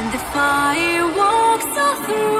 This is something I know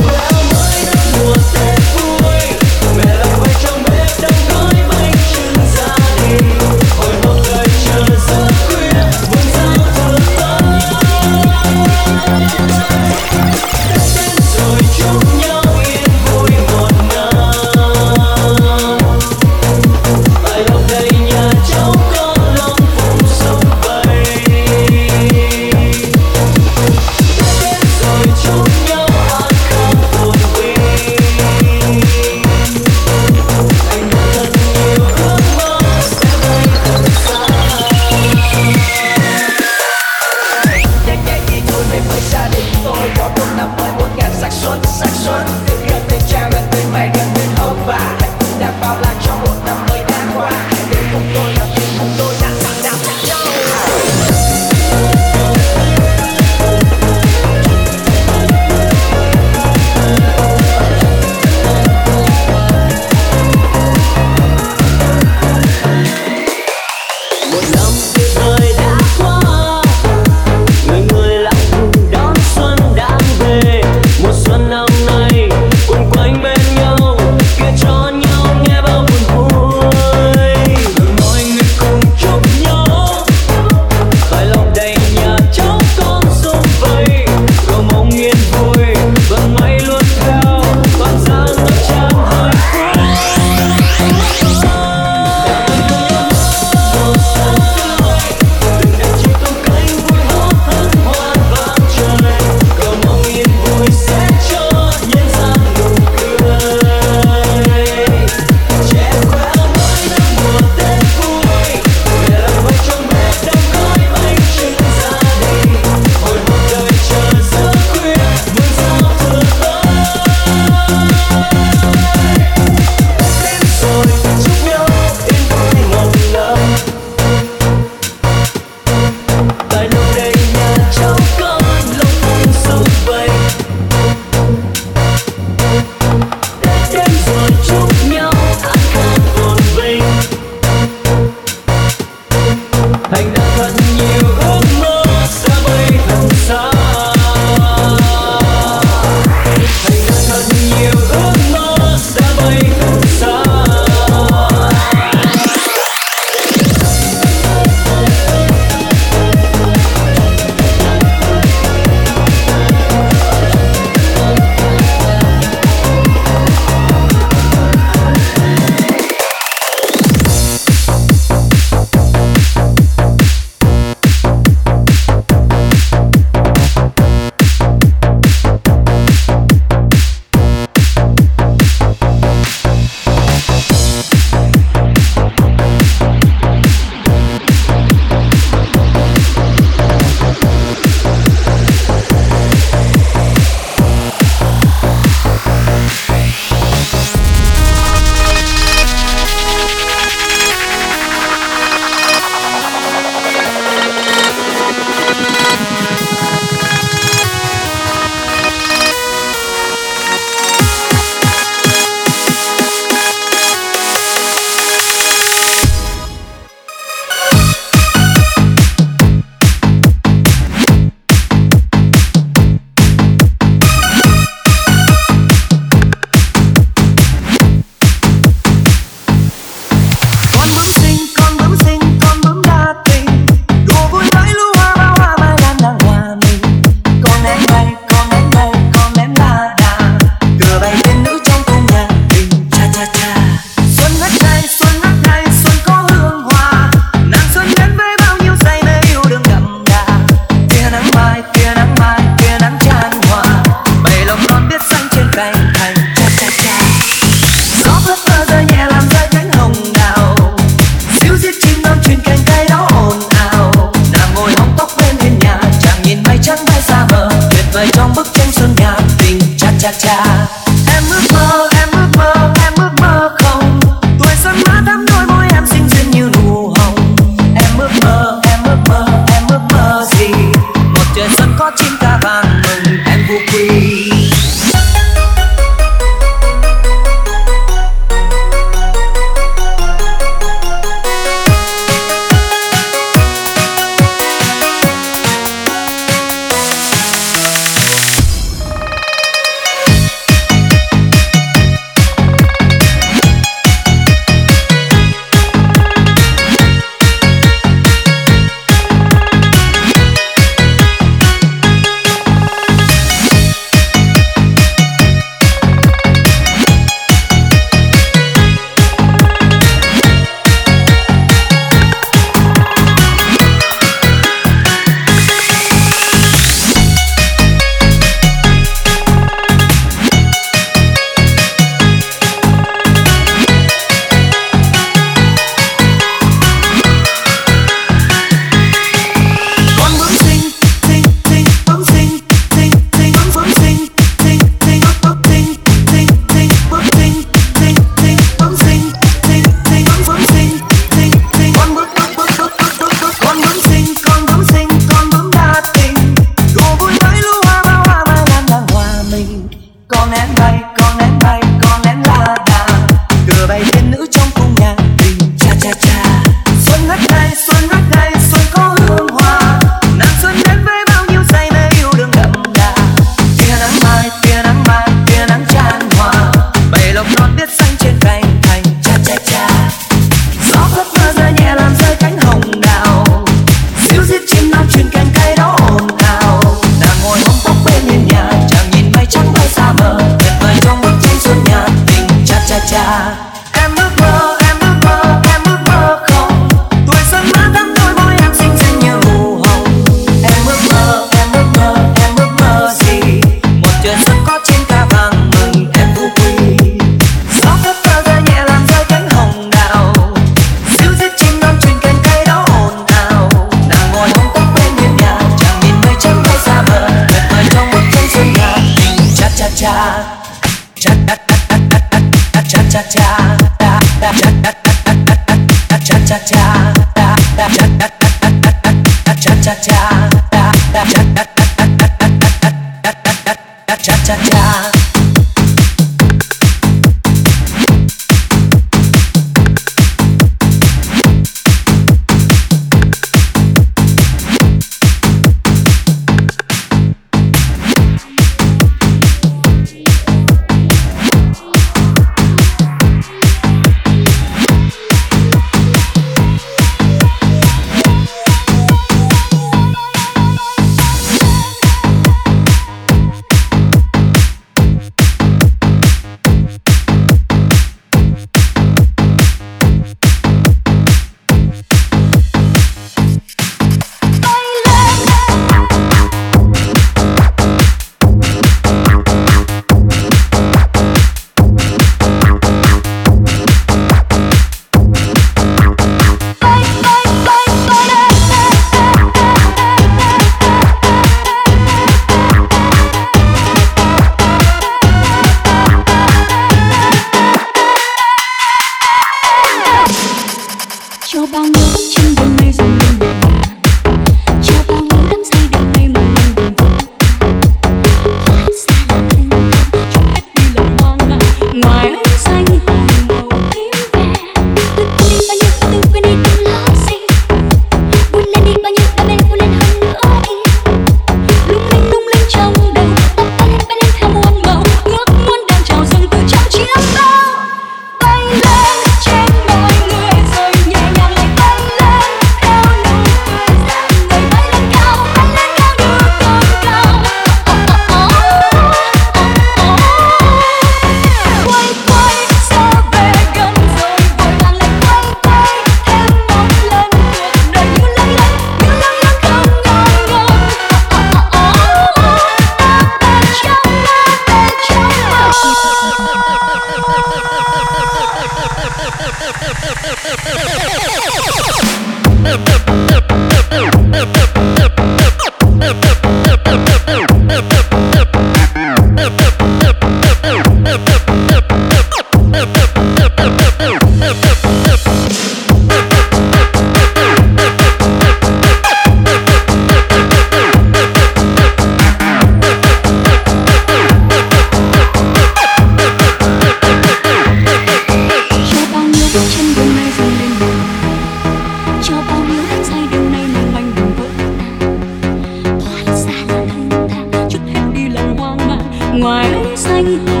ngoài xanh.